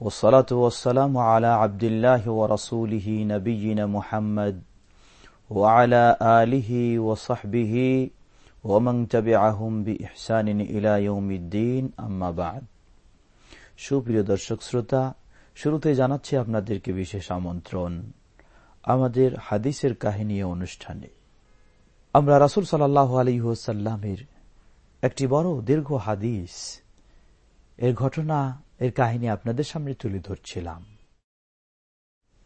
والصلاة والسلام على عبد الله ورسوله نبينا محمد وعلى آله وصحبه ومن تبعهم بإحسان إلى يوم الدين أما بعد সুপ্রিয় দর্শক শ্রোতা শুরুতে জানাচ্ছি আপনাদেরকে বিশেষ আমন্ত্রণ আমাদের হাদিসের কাহিনী অনুষ্ঠানে আমরা রাসুল সাল্লাহ আলিহাসাল্লামের একটি বড় দীর্ঘ হাদিস এর ঘটনা এর কাহিনী আপনাদের সামনে তুলে ধরছিলাম।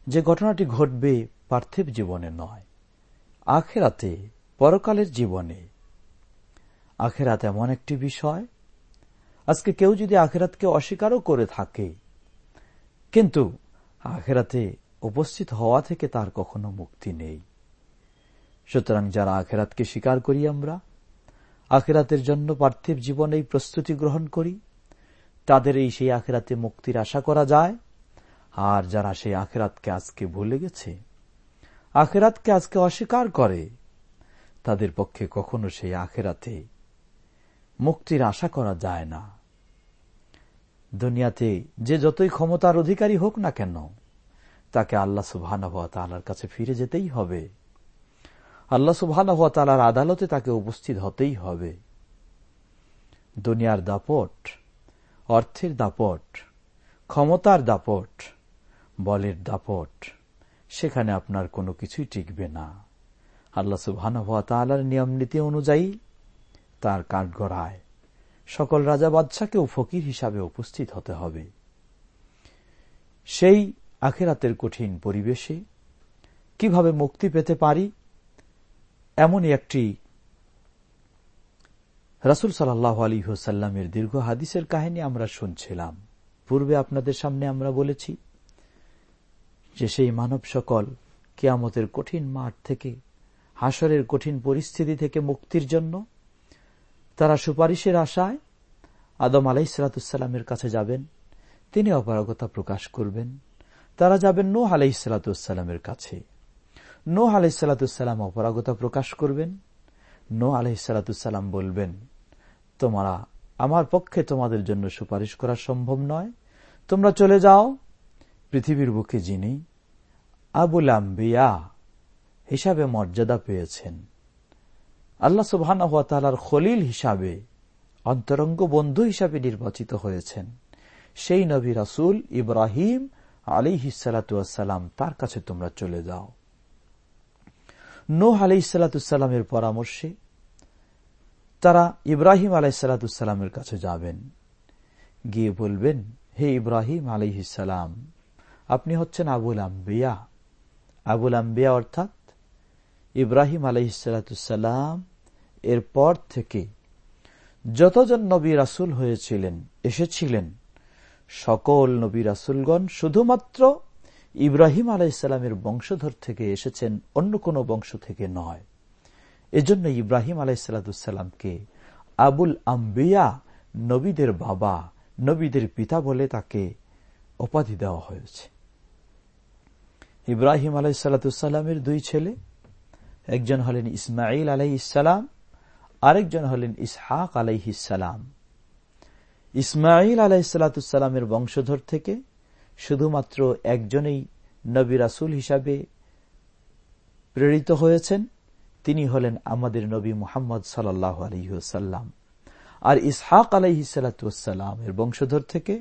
যে ঘটনাটি ঘটবে পার্থিব জীবনে নয়, আখেরাতে পরকালের জীবনে। আখেরাত এমন একটি বিষয়, আজকে কেউ যদি আখেরাতকে অস্বীকারও করে থাকে, কিন্তু আখেরাতে উপস্থিত হওয়া থেকে তার কখনো মুক্তি নেই। সুতরাং যারা আখেরাতকে স্বীকার করি আমরা, আখেরাতের জন্য পার্থিব জীবনেই প্রস্তুতি গ্রহণ করি তাদের এই সেই আখেরাতে মুক্তির আশা করা যায়? আর যারা সেই আখেরাতকে আজকে ভুলে গেছে, আখেরাতকে আজকে অস্বীকার করে, তাদের পক্ষে কখনো সেই আখেরাতে মুক্তির আশা করা যায় না। দুনিয়াতে যে যতই ক্ষমতার অধিকারী হোক না কেন, তাকে আল্লাহ সুবাহ তালার কাছে ফিরে যেতেই হবে। আল্লাহ তালার আদালতে তাকে উপস্থিত হতেই হবে। দুনিয়ার দাপট অর্থের দাপট, ক্ষমতার দাপট, বলের দাপট, সেখানে আপনার কোনো কিছুই টিকবে না। আল্লাহ তালার নিয়ম নীতি অনুযায়ী তার কাঠগড়ায় সকল রাজা বাদশাকেও ফকির হিসাবে উপস্থিত হতে হবে। সেই আখেরাতের কঠিন পরিবেশে কীভাবে মুক্তি পেতে পারি? এমনই একটি রাসুল সাল্লাহ আলী হোসাল্লামের দীর্ঘ হাদিসের কাহিনী আমরা শুনছিলাম। পূর্বে আপনাদের সামনে আমরা বলেছি যে সেই মানব সকল কেয়ামতের কঠিন মাঠ থেকে হাসরের কঠিন পরিস্থিতি থেকে মুক্তির জন্য তারা সুপারিশের আশায় আদম আলাইসালাতুসাল্লামের কাছে যাবেন, তিনি অপারগতা প্রকাশ করবেন। তারা যাবেন নো আলাইসালাতুসাল্লামের কাছে। নো আলাইসাল্লাতুসাল্লাম অপরাগতা প্রকাশ করবেন। নো আলাইসাল্লাতুসাল্লাম বলবেন, তোমরা আমার পক্ষে তোমাদের জন্য সুপারিশ করা সম্ভব নয়। তোমরা চলে যাও। পৃথিবীর বুকে যিনি আবুল আম্বিয়া হিসাবে মর্যাদা পেয়েছেন। আল্লাহ সুবাহর খলিল হিসাবে, অন্তরঙ্গ বন্ধু হিসাবে নির্বাচিত হয়েছেন। সেই নবী রাসুল ইব্রাহিম আলী হিসালাতাম তার কাছে তোমরা চলে যাও। নোহ আলাইসাল্লাতুসাল্লামের পরামর্শে তারা ইব্রাহিম আলাইসাল্লাতুসাল্লামের কাছে যাবেন। গিয়ে বলবেন, হে ইব্রাহিম আলাইহিসাল্লাম আপনি হচ্ছেন আবুল আম্বিয়া। আবুল আম্বিয়া অর্থাৎ ইব্রাহিম আলাইসাল্লাতুসাল্লাম এর পর থেকে যতজন নবী রাসুল হয়েছিলেন, এসেছিলেন, সকল নবী রাসুলগণ শুধুমাত্র ইব্রাহিম আলাইসাল্লামের বংশধর থেকে এসেছেন, অন্য কোন বংশ থেকে নয়। এজন্য ইব্রাহিম আলাইসাল্লামকে আবুল আম্বিয়া নবীদের বাবা, নবীদের পিতা বলে তাকে উপাধি দেওয়া হয়েছে। ইব্রাহিম আলাইসাল্লামের দুই ছেলে, একজন হলেন ইসমাইল আলাই ইসালাম আরেকজন হলেন ইসহাক আলাইহিসালাম ইসমাইল আলাইসাল্লামের বংশধর থেকে শুধুমাত্র একজনেই নবী রাসুল হিসাবে প্রেরিত হয়েছেন। তিনি হলেন আমাদের নবী মুহাম্মদ সাল্লাহ আলহিহসাল্লাম আর ইসহাক আলহিসাল্লাম এর বংশধর থেকে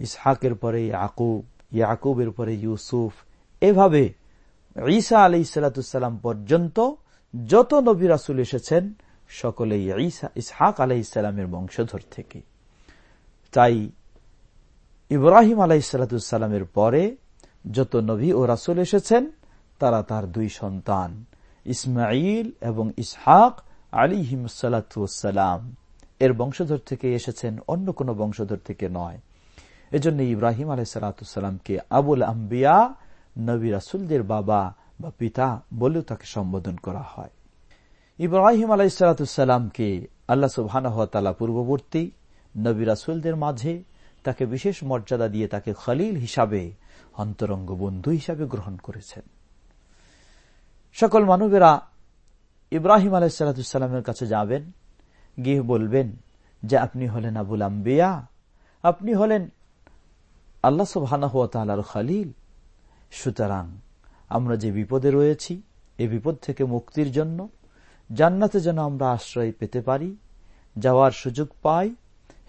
ইসহাকের পরে ইয়াকুব, ইয়াকুবের পরে ইউসুফ, এভাবে ঈসা আলি সাল্লাম পর্যন্ত যত নবী রাসুল এসেছেন সকলেই ইসহাক আলাই বংশধর থেকে। তাই ইব্রাহিম আলাইসালামের পরে যত নবী ও রাসুল এসেছেন, তারা তার দুই সন্তান। ইসমাইল এবং ইসহাক আলী হিমসালাম এর বংশধর থেকে এসেছেন, অন্য কোন বংশধর থেকে নয়। এজন্য ইব্রাহিম আলাইসালামকে আবুল আম্বিয়া নবী রাসুলদের বাবা বা পিতা বলেও তাকে সম্বোধন করা হয়। ইব্রাহিম আলাইসালামকে আল্লাহ সুবাহ পূর্ববর্তী নবী রাসুলদের মাঝে তাকে বিশেষ মর্যাদা দিয়ে তাকে খলিল হিসাবে অন্তরঙ্গ বন্ধু হিসাবে গ্রহণ করেছেন। সকল মানবেরা ইব্রাহিম আলাইসালামের কাছে যাবেন, গিয়ে বলবেন যে আপনি হলেন আবুল আম্বিয়া, আপনি হলেন আল্লাহ সুবাহ খালিল। সুতরাং আমরা যে বিপদে রয়েছি, এ বিপদ থেকে মুক্তির জন্য, জান্নাতে যেন আমরা আশ্রয় পেতে পারি, যাওয়ার সুযোগ পাই,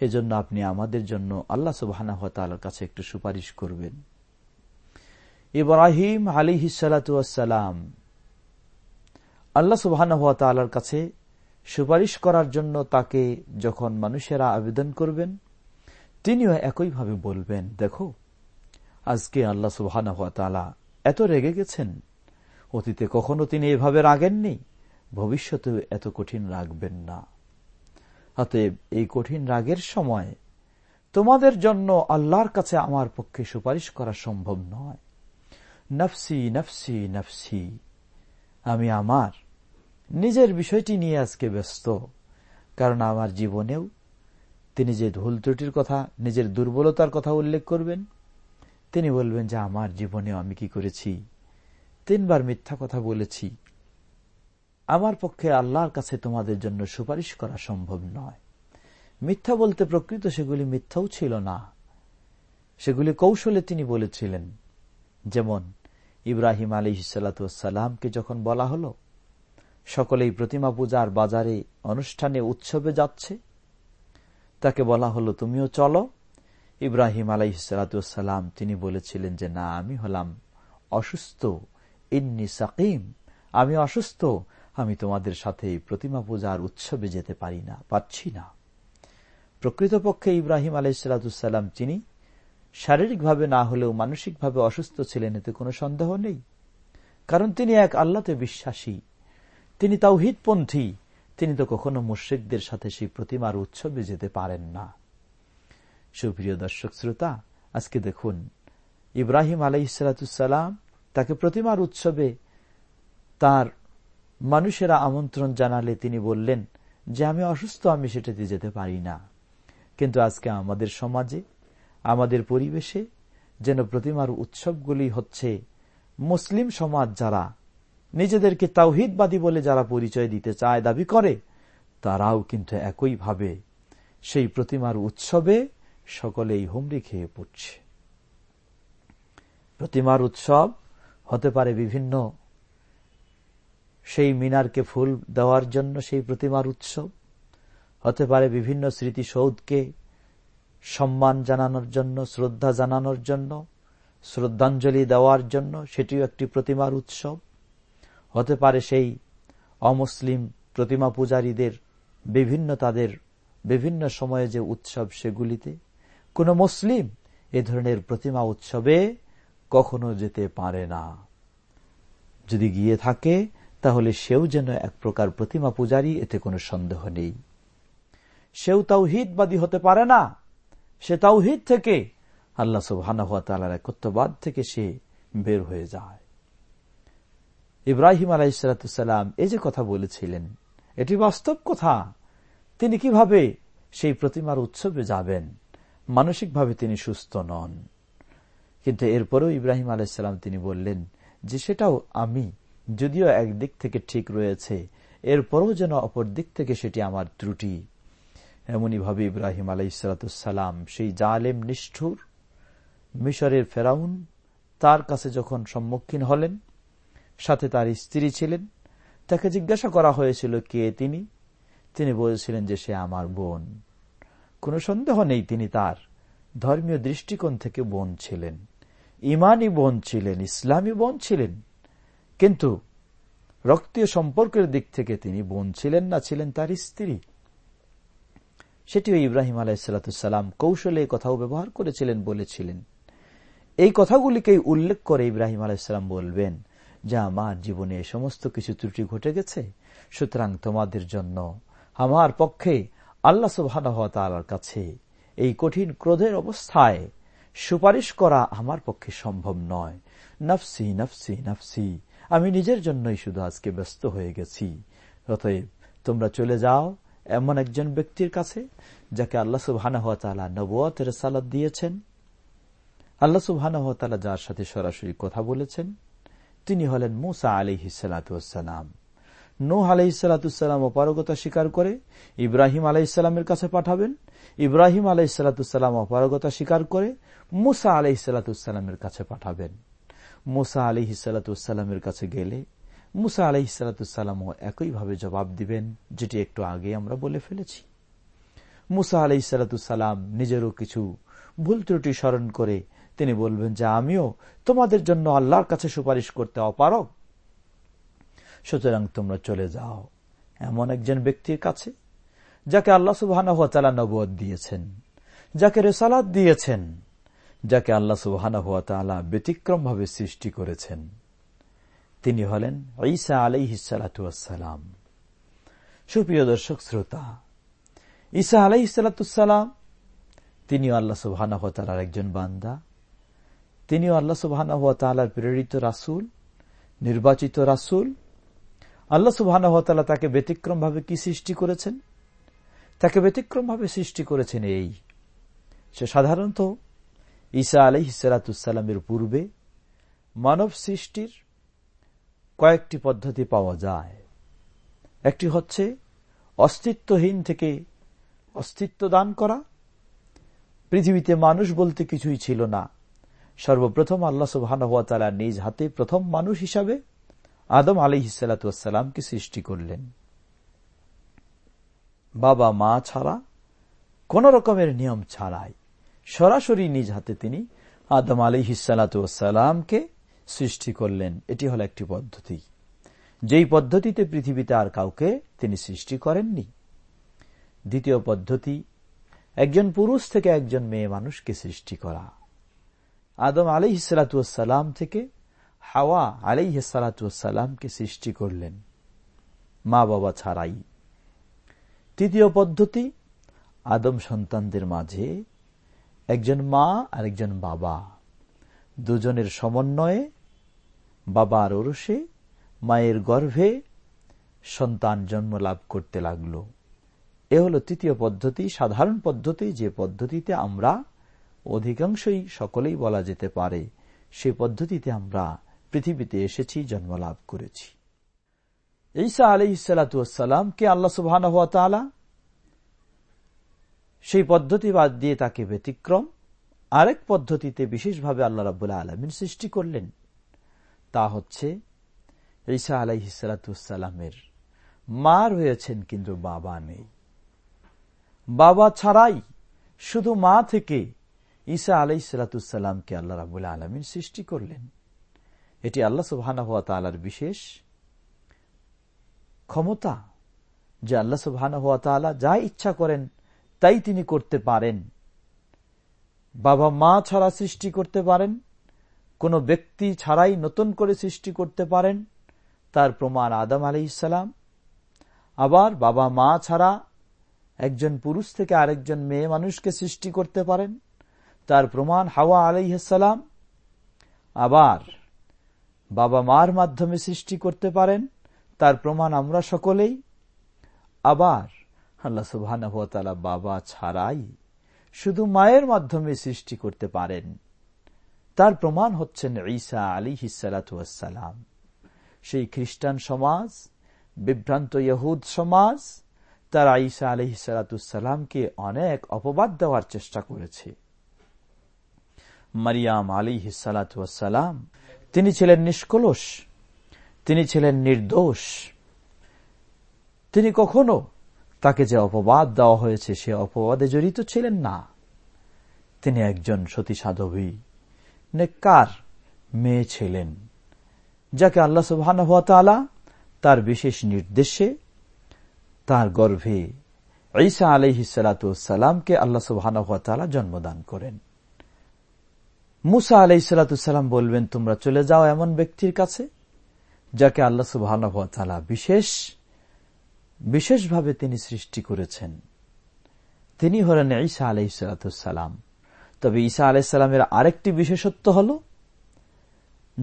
এজন্য আপনি আমাদের জন্য আল্লাহ সুবাহ কাছে একটু সুপারিশ করবেন। ইব্রাহিম আলী হিসালাতাম আল্লাহ সুবাহ কাছে সুপারিশ করার জন্য তাকে যখন মানুষেরা আবেদন করবেন, তিনিও একইভাবে বলবেন, দেখো, আজকে আল্লাহ সুবাহ এত রেগে গেছেন, অতীতে কখনো তিনি এভাবে রাগেননি, ভবিষ্যতেও এত কঠিন রাখবেন না। অতএব এই কঠিন রাগের সময় তোমাদের জন্য আল্লাহর কাছে আমার পক্ষে সুপারিশ করা সম্ভব নয়। নফসি নফসি নফসি। আমি আমার। নিজের বিষয়টি নিয়ে আজকে ব্যস্ত, কারণ আমার জীবনেও তিনি যে ভুল ত্রুটির কথা, নিজের দুর্বলতার কথা উল্লেখ করবেন, তিনি বলবেন যে আমার জীবনেও আমি কি করেছি? তিনবার মিথ্যা কথা বলেছি। আমার পক্ষে আল্লাহর কাছে তোমাদের জন্য সুপারিশ করা সম্ভব নয়। মিথ্যা বলতে প্রকৃত সেগুলি মিথ্যাও ছিল না। সেগুলি কৌশলে তিনি বলেছিলেন, যেমন ইব্রাহিম আলী সালাতামকে যখন বলা হল, সকলেই প্রতিমা পূজার বাজারে অনুষ্ঠানে উৎসবে যাচ্ছে। তাকে বলা হলো, তুমিও চলো। ইব্রাহিম আলাই সালাতাম তিনি বলেছিলেন যে, না, আমি হলাম অসুস্থ। ইন্নি সাকিম। আমি অসুস্থ। আমি তোমাদের সাথে প্রতিমা পূজার উৎসবে যেতে পারি না পাচ্ছি না। প্রকৃতপক্ষে ইব্রাহিম আলাইসাল্লাম তিনি শারীরিকভাবে না হলেও মানসিকভাবে অসুস্থ ছিলেন এতে কোনো সন্দেহ নেই। কারণ তিনি এক আল্লাতে বিশ্বাসী। তিনি তাও তাওহিদপন্থী। তিনি তো কখনো মুশ্রিকদের সাথে সেই প্রতিমার উৎসবে যেতে পারেন না। সুপ্রিয় দর্শক শ্রোতা, আজকে দেখুন, ইব্রাহিম আলাইসালাম তাকে প্রতিমার উৎসবে তার মানুষেরা আমন্ত্রণ জানালে তিনি বললেন যে, আমি অসুস্থ, আমি সেটাতে যেতে পারি না। কিন্তু আজকে আমাদের সমাজে আমাদের পরিবেশে যেন প্রতিমার উৎসবগুলি হচ্ছে মুসলিম সমাজ যারা নিজেদেরকে তাওহিদবাদী বলে যারা পরিচয় দিতে চায়, দাবি করে, তারাও কিন্তু একইভাবে সেই প্রতিমার উৎসবে সকলেই হুমড়ি খেয়ে পড়ছে। প্রতিমার উৎসব হতে পারে বিভিন্ন সেই মিনারকে ফুল দেওয়ার জন্য সেই প্রতিমার উৎসব, হতে পারে বিভিন্ন স্মৃতিসৌধকে সম্মান জানানোর জন্য, শ্রদ্ধা জানানোর জন্য, শ্রদ্ধাঞ্জলি দেওয়ার জন্য সেটিও একটি প্রতিমার উৎসব। হতে পারে সেই অমুসলিম প্রতিমা পূজারীদের বিভিন্ন তাদের বিভিন্ন সময়ে যে উৎসব সেগুলিতে। কোন মুসলিম এ ধরনের প্রতিমা উৎসবে কখনো যেতে পারে না। যদি গিয়ে থাকে, তাহলে সেও যেন এক প্রকার প্রতিমা পূজারী, এতে কোনো সন্দেহ নেই। সেও তাওহিদবাদী হতে পারে না। সে তাওহিদ থেকে আল্লাহ সুবাহ একত্ববাদ থেকে সে বের হয়ে যায়। ইব্রাহিম আলাইসালাম এই যে কথা বলেছিলেন, এটি বাস্তব কথা। তিনি কীভাবে সেই প্রতিমার উৎসবে যাবেন? মানসিকভাবে তিনি সুস্থ নন। কিন্তু এরপরেও ইব্রাহিম আলাইসাল্লাম তিনি বললেন যে, সেটাও আমি, যদিও একদিক থেকে ঠিক রয়েছে, এরপরও যেন অপর দিক থেকে সেটি আমার ত্রুটি। এমনইভাবে ইব্রাহিম আলাইসালাম সেই জালেম নিষ্ঠুর, মিশরের ফেরাউন, তার কাছে যখন সম্মুখীন হলেন, সাথে তার স্ত্রী ছিলেন, তাকে জিজ্ঞাসা করা হয়েছিল কে তিনি? তিনি বলেছিলেন যে সে আমার বোন। কোনো সন্দেহ নেই তিনি তার ধর্মীয় দৃষ্টিকোণ থেকে বোন ছিলেন। ইমানই বোন ছিলেন, ইসলামী বোন ছিলেন। কিন্তু রক্তীয় সম্পর্কের দিক থেকে তিনি বোন ছিলেন না ছিলেন তার স্ত্রী। সেটিও ইব্রাহিম আলাইসালাম কৌশলে কথাও ব্যবহার করেছিলেন, বলেছিলেন। এই কথাগুলিকে উল্লেখ করে ইব্রাহিম আলাইসালাম বলবেন, যে আমার জীবনে সমস্ত কিছু ত্রুটি ঘটে গেছে, সুতরাং তোমাদের জন্য আমার পক্ষে আল্লাহ সুবাহর কাছে এই কঠিন ক্রোধের অবস্থায় সুপারিশ করা আমার পক্ষে সম্ভব নয়। নফসি নফসি নফসি, আমি নিজের জন্যই শুধু আজকে ব্যস্ত হয়ে গেছি। অতএব তোমরা চলে যাও এমন একজন ব্যক্তির কাছে যাকে আল্লাহ সুবহান নবুয়তের সালাদ দিয়েছেন। আল্লাহ সুবহান যার সাথে সরাসরি কথা বলেছেন, তিনি হলেন মুসা আলি হিসালাতাম নূহ আলাইসালাতুসাল্লাম অপারগতা স্বীকার করে ইব্রাহিম আলাইসাল্লামের কাছে পাঠাবেন। ইব্রাহিম আলাইসালাতুসাল্লাম অপারগতা স্বীকার করে মুসা আলাইসালাতুসাল্লামের কাছে পাঠাবেন। মুসা আলি হিসালাতুসাল্লামের কাছে গেলে মুসা আলি হিসালাতুসাল্লামও একইভাবে জবাব দিবেন, যেটি একটু আগে আমরা বলে ফেলেছি। মুসা আলি হিসালাতুসাল্লাম নিজেরও কিছু ভুল ত্রুটি স্মরণ করে তিনি বলবেন যে, আমিও তোমাদের জন্য আল্লাহর কাছে সুপারিশ করতে অপারক সুতরাং তোমরা চলে যাও এমন একজন ব্যক্তির কাছে, যাকে আল্লাহ সুবাহ নবদ দিয়েছেন, যাকে রেসালাত দিয়েছেন, যাকে আল্লাহ সুবাহ ব্যতিক্রম ভাবে সৃষ্টি করেছেন। তিনি হলেন ঈসা আলাই হিসালাতাম সুপ্রিয় দর্শক, শ্রোতা, ঈসা আলাই হিসালাতাম তিনিও আল্লাহ সুবাহ একজন বান্দা। তিনিও আল্লাহ সুবাহ প্রেরিত রাসুল, নির্বাচিত রাসুল। আল্লাহ সুবাহ তাকে ব্যতিক্রম ভাবে কি সৃষ্টি করেছেন? তাকে ব্যতিক্রম ভাবে সৃষ্টি করেছেন এই। সে সাধারণত ঈসা হিসালাতুসাল্লামের পূর্বে মানব সৃষ্টির কয়েকটি পদ্ধতি পাওয়া যায়। একটি হচ্ছে অস্তিত্বহীন থেকে অস্তিত্ব দান করা। পৃথিবীতে মানুষ বলতে কিছুই ছিল না। সর্বপ্রথম আল্লাহ সুবাহ নিজ হাতে প্রথম মানুষ হিসাবে আদম আলি হিসালাতামকে সৃষ্টি করলেন। বাবা, মা ছাড়া কোন রকমের নিয়ম ছাড়াই সরাসরি নিজ হাতে তিনি আদম আলী হিসালাতামকে সৃষ্টি করলেন, এটি হল একটি পদ্ধতি। যেই পদ্ধতিতে পৃথিবীতে আর কাউকে তিনি সৃষ্টি করেননি। দ্বিতীয় পদ্ধতি, একজন পুরুষ থেকে একজন মেয়ে মানুষকে সৃষ্টি করা। আদম আলী হিসালাতাম থেকে হাওয়া আলাইসালাতামকে সৃষ্টি করলেন, মা বাবা ছাড়াই। তৃতীয় পদ্ধতি, আদম সন্তানদের মাঝে একজন মা আর একজন বাবা। দুজনের সমন্বয়ে বাবার ওরসে, মায়ের গর্ভে সন্তান জন্ম লাভ করতে লাগল। এ হল তৃতীয় পদ্ধতি, সাধারণ পদ্ধতি, যে পদ্ধতিতে আমরা অধিকাংশই সকলেই বলা যেতে পারে, সে পদ্ধতিতে আমরা পৃথিবীতে এসেছি, জন্ম লাভ করেছি। ঈসা আলি কে আল্লাহ সুবহান সেই পদ্ধতি বাদ দিয়ে তাকে ব্যতিক্রম। আরেক পদ্ধতিতে বিশেষভাবে আল্লাহ রাবুল্লাহ আলমিন সৃষ্টি করলেন। তা হচ্ছে ঈসা আলাইসালামের মা রয়েছেন কিন্তু বাবা নেই। বাবা ছাড়াই শুধু মা থেকে ঈসা আলাইসালাতামকে আল্লাহ রাবুল্লাহ আলমিন সৃষ্টি করলেন। এটি আল্লাহ সুবাহানা হওয়া তালার বিশেষ ক্ষমতা, যে আল্লাহ সুবাহানা হওয়া তালা যা ইচ্ছা করেন তাই তিনি করতে পারেন। বাবা মা ছাড়া সৃষ্টি করতে পারেন। কোন ব্যক্তি ছাড়াই নতুন করে সৃষ্টি করতে পারেন, তার প্রমাণ আদম আলি ইসালাম আবার বাবা মা ছাড়া একজন পুরুষ থেকে আরেকজন মেয়ে মানুষকে সৃষ্টি করতে পারেন, তার প্রমাণ হাওয়া আলাইহাসালাম আবার বাবা মার মাধ্যমে সৃষ্টি করতে পারেন, তার প্রমাণ আমরা সকলেই। আবার আল্লাহ সুবাহ বাবা ছাড়াই শুধু মায়ের মাধ্যমে সৃষ্টি করতে পারেন। তার প্রমাণ হচ্ছেন ঈসা আলী হিসালাতাম সেই খ্রিস্টান সমাজ, বিভ্রান্ত ইহুদ সমাজ, তারা ঈসা আলী হিসালাতামকে অনেক অপবাদ দেওয়ার চেষ্টা করেছে। মারিয়াম আলী হিসালাতাম তিনি ছিলেন নিষ্কলস তিনি ছিলেন নির্দোষ। তিনি কখনো তাকে যে অপবাদ দেওয়া হয়েছে, সে অপবাদে জড়িত ছিলেন না। তিনি একজন সতী সাধবী নেকার মেয়ে ছিলেন? যাকে আল্লাহ সুবাহ তার বিশেষ নির্দেশে, তার গর্ভে ঈসা আলহিসালামকে আল্লাহ সুবাহ জন্মদান করেন। মুসা আলাইসালাম বলবেন, তোমরা চলে যাও এমন ব্যক্তির কাছে যাকে আল্লাহ সুবাহ বিশেষ, বিশেষভাবে তিনি সৃষ্টি করেছেন। তিনি হলেন ঈসা আলাইসালাম তবে ঈসা আলাইসাল্লামের আরেকটি বিশেষত্ব হল,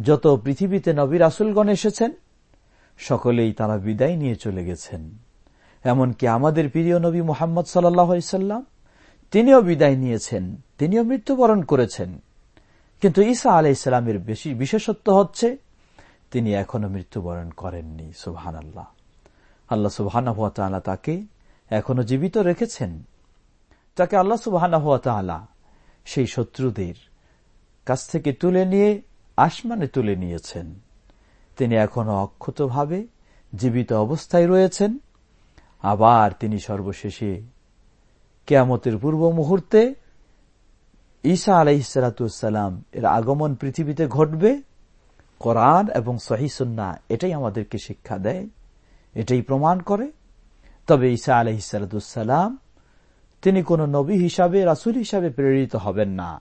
যত পৃথিবীতে নবী রাসুলগণ এসেছেন, সকলেই তারা বিদায় নিয়ে চলে গেছেন। এমনকি আমাদের প্রিয় নবী মোহাম্মদ সাল্লাম, তিনিও বিদায় নিয়েছেন, তিনিও মৃত্যুবরণ করেছেন। কিন্তু ঈসা আলাই ইসলামের বেশি বিশেষত্ব হচ্ছে, তিনি এখনও মৃত্যুবরণ করেননি সুবহান আল্লাহ আল্লাহ সুবহান তাকে এখনও জীবিত রেখেছেন। তাকে আল্লাহ সুবহান সেই শত্রুদের কাছ থেকে তুলে নিয়ে আসমানে তুলে নিয়েছেন। তিনি এখনও অক্ষতভাবে জীবিত অবস্থায় রয়েছেন। আবার তিনি সর্বশেষে কেয়ামতের পূর্ব মুহূর্তে ঈসা আলাইসালাম এর আগমন পৃথিবীতে ঘটবে। কোরআন এবং সহিসুন্না এটাই আমাদেরকে শিক্ষা দেয়, এটাই প্রমাণ করে। তবে ঈসা আলহিসাল্লাম তিনি কোন নবী হিসাবে, রাসুল হিসাবে প্রেরিত হবেন না।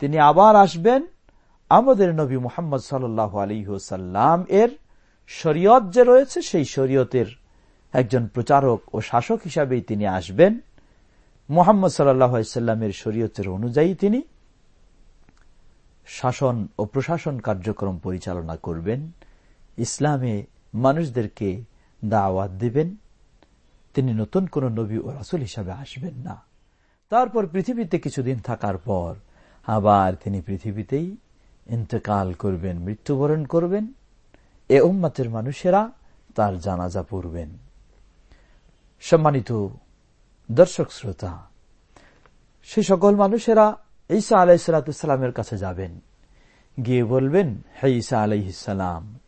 তিনি আবার আসবেন আমাদের নবী মোহাম্মদ সাল্লাহ আলিহসাল্লাম এর শরীয়ত যে রয়েছে, সেই শরীয়তের একজন প্রচারক ও শাসক হিসাবেই তিনি আসবেন। মোহাম্মদ সাল্লামের শরীয়তের অনুযায়ী তিনি শাসন ও প্রশাসন কার্যক্রম পরিচালনা করবেন। ইসলামে মানুষদেরকে দাওয়াত দিবেন। তিনি নতুন কোন নবী ও রাসুল হিসাবে আসবেন না। তারপর পৃথিবীতে কিছুদিন থাকার পর আবার তিনি পৃথিবীতেই ইন্তকাল করবেন, মৃত্যুবরণ করবেন। এ উম্মাতের মানুষেরা তার জানাজা পড়বেন। সম্মানিত দর্শক শ্রোতা, সে সকল মানুষেরা ঈসা আলাইসালামের কাছে যাবেন। গিয়ে বলবেন, হে ঈসা আলাইসালাম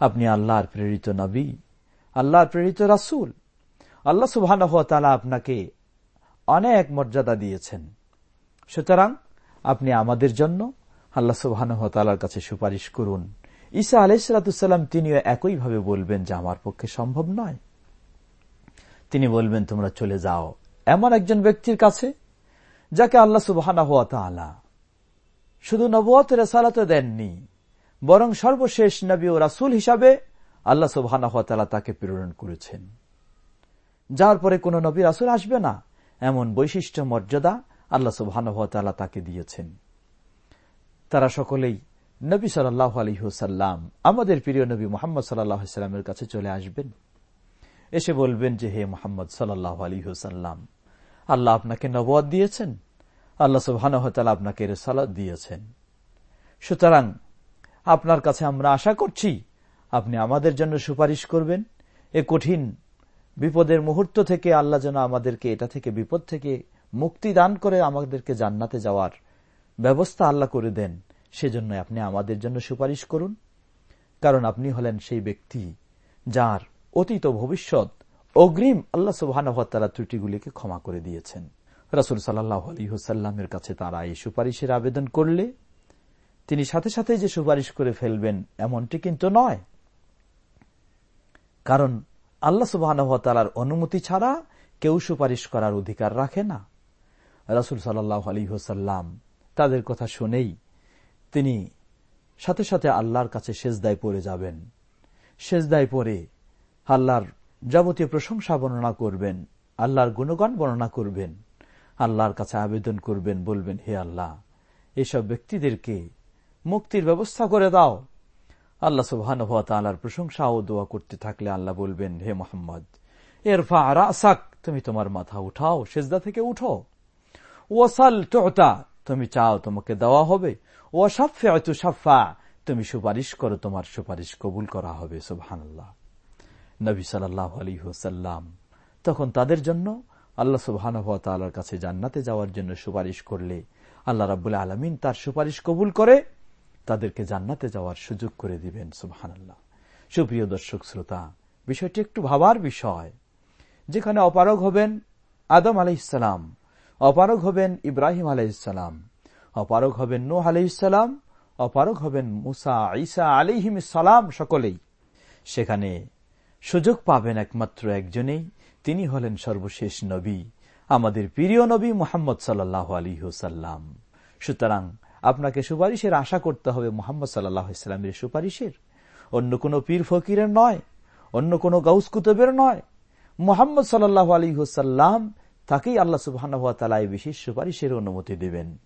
আপনি আল্লাহর প্রেরিত নবী, আল্লাহর প্রেরিত রাসুল। আল্লাহ সুবাহ আপনাকে অনেক মর্যাদা দিয়েছেন। সুতরাং আপনি আমাদের জন্য আল্লাহ সুবাহর কাছে সুপারিশ করুন। ঈসা আলাইসালাম তিনিও একইভাবে বলবেন যে আমার পক্ষে সম্ভব নয়। তিনি বলবেন, তোমরা চলে যাও। এমন একজন ব্যক্তির কাছে যাকে আল্লাহ সুবাহ শুধু নবত রেসালাতে দেননি, বরং সর্বশেষ নবী ও রাসুল হিসাবে আল্লাহ সুবাহ তাকে প্রেরণ করেছেন। যার পরে কোন নবী রাসুল আসবে না। এমন বৈশিষ্ট্য, মর্যাদা আল্লাহ সুবাহ তাকে দিয়েছেন। তারা সকলেই নবী সাল্লাহ আলহিহসাল্লাম আমাদের প্রিয় নবী মোহাম্মদ সাল্লাহামের কাছে চলে আসবেন। এসে বলবেন যে, হে মোহাম্মদ সাল্লাহ আলহিহসাল্লাম আল্লাহ আপনাকে নবাদ দিয়েছেন। আল্লাহ সুবাহানহতাল আপনাকে রেসালাদ দিয়েছেন। সুতরাং আপনার কাছে আমরা আশা করছি, আপনি আমাদের জন্য সুপারিশ করবেন। এ কঠিন বিপদের মুহূর্ত থেকে আল্লাহ যেন আমাদেরকে এটা থেকে বিপদ থেকে মুক্তি দান করে আমাদেরকে জান্নাতে যাওয়ার ব্যবস্থা আল্লাহ করে দেন, সেজন্য আপনি আমাদের জন্য সুপারিশ করুন। কারণ আপনি হলেন সেই ব্যক্তি যার অতীত ভবিষ্যৎ অগ্রিম আল্লাহ সুবাহানহতালা ত্রুটিগুলিকে ক্ষমা করে দিয়েছেন। রাসুল সাল্লাহ কাছে তারা এই সুপারিশের আবেদন করলে তিনি সাথে সাথে যে সুপারিশ করে ফেলবেন, এমনটি কিন্তু নয়। কারণ আল্লাহ সুবাহর অনুমতি ছাড়া কেউ সুপারিশ করার অধিকার রাখে না। রাসুল সাল্লাহ হোসাল্লাম তাদের কথা শুনেই তিনি সাথে সাথে আল্লাহর কাছে সেজদায় পড়ে যাবেন। সেজদায় পড়ে আল্লাহর যাবতীয় প্রশংসা বর্ণনা করবেন, আল্লাহর গুণগান বর্ণনা করবেন, আল্লাহর কাছে আবেদন করবেন, বলবেন, হে আল্লাহ, এসব ব্যক্তিদেরকে মুক্তির ব্যবস্থা করে দাও। আল্লাহ সুবহান আল্লাহর প্রশংসা ও দোয়া করতে থাকলে আল্লাহ বলবেন, হে মোহাম্মদ এরফা আসাক তুমি তোমার মাথা উঠাও, সেজদা থেকে উঠো। ওয়াসাল টোটা তুমি চাও তোমাকে দেওয়া হবে। ও সাফে তুমি সুপারিশ করো, তোমার সুপারিশ কবুল করা হবে। সুবহান আল্লাহ নবী সাল্লাহ হুসাল্লাম তখন তাদের জন্য আল্লাহ সুবাহর কাছে জান্নাতে যাওয়ার জন্য সুপারিশ করলে আল্লাহ রাবুল আলমিন তার সুপারিশ কবুল করে। তাদেরকে জান্নাতে যাওয়ার সুযোগ করে দিবেন সুবহান আল্লাহ সুপ্রিয় দর্শক, শ্রোতা, বিষয়টি একটু ভাবার বিষয়। যেখানে অপারগ হবেন আদম আলাইসালাম অপারগ হবেন ইব্রাহিম আলাইসালাম অপারগ হবেন নূহ আলাইসালাম অপারগ হবেন মুসা, ঈসা আলিহিম সালাম সকলেই। সেখানে সুযোগ পাবেন একমাত্র একজনেই, তিনি হলেন সর্বশেষ নবী, আমাদের প্রিয় নবী মোহাম্মদ সাল্লাহ আলী হুসাল্লাম সুতরাং আপনাকে সুপারিশের আশা করতে হবে মোহাম্মদ সাল্লাহ ইসলামের সুপারিশের। অন্য কোন পীর ফকিরের নয়, অন্য কোন গাউস কুতুবের নয়। মোহাম্মদ সাল্লাহ আলী হুসাল্লাম তাকেই আল্লাহ সুবাহ বিশেষ সুপারিশের অনুমতি দেবেন।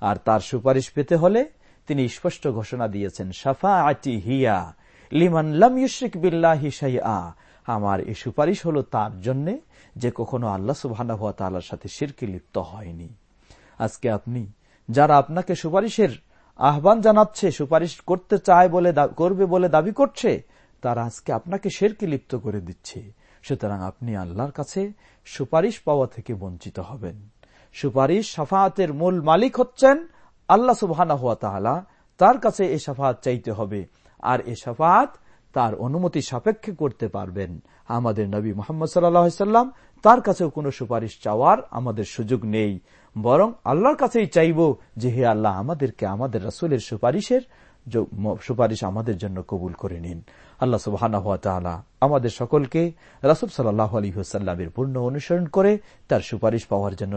আর তার সুপারিশ পেতে হলে তিনি স্পষ্ট ঘোষণা দিয়েছেন সাফা আটি হিয়া লিমান লাম বিল্লাহি সাইয়া আমার এই সুপারিশ হলো তার জন্য যে কখনো আল্লাহ সুবাহ সাথে শিরকে লিপ্ত হয়নি। আজকে আপনি যারা আপনাকে সুপারিশের আহ্বান জানাচ্ছে, সুপারিশ করতে চায় বলে করবে বলে দাবি করছে, তারা আজকে আপনাকে শেরকে লিপ্ত করে দিচ্ছে। সুতরাং আপনি আল্লাহর কাছে সুপারিশ পাওয়া থেকে বঞ্চিত হবেন। সুপারিশ সাফাতের মূল মালিক হচ্ছেন আল্লাহ সুবাহ তার কাছে এই সাফাত চাইতে হবে। আর এ সাফাত তার অনুমতি সাপেক্ষে করতে পারবেন। আমাদের নবী মোহাম্মদ সাল্লাম তার কাছেও কোনো সুপারিশ চাওয়ার আমাদের সুযোগ নেই। বরং আল্লাহর কাছেই চাইব যে হে আল্লাহ আমাদেরকে আমাদের রাসুলের সুপারিশের সুপারিশ আমাদের জন্য কবুল করে নিন। আল্লাহ সুবাহ আমাদের সকলকে রাসুল সাল্লাহ আলী হুসাল্লামের পূর্ণ অনুসরণ করে তার সুপারিশ পাওয়ার জন্য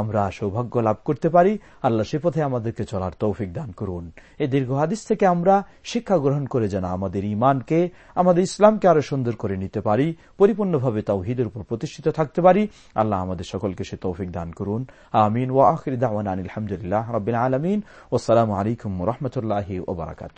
আমরা সৌভাগ্য লাভ করতে পারি। আল্লাহ সে পথে আমাদেরকে চলার তৌফিক দান করুন। এই দীর্ঘ হাদিস থেকে আমরা শিক্ষা গ্রহণ করে যেন আমাদের ইমানকে আমাদের ইসলামকে আরও সুন্দর করে নিতে পারি, পরিপূর্ণভাবে তাওহিদের উপর প্রতিষ্ঠিত থাকতে পারি। আল্লাহ আমাদের সকলকে সে তৌফিক দান করুন। আমিন ও আখির দাওয়ান আলহামদুলিল্লাহ রবিন আলমিন। ওসালামু আলাইকুম রহমতুল্লাহ ওবরাকাত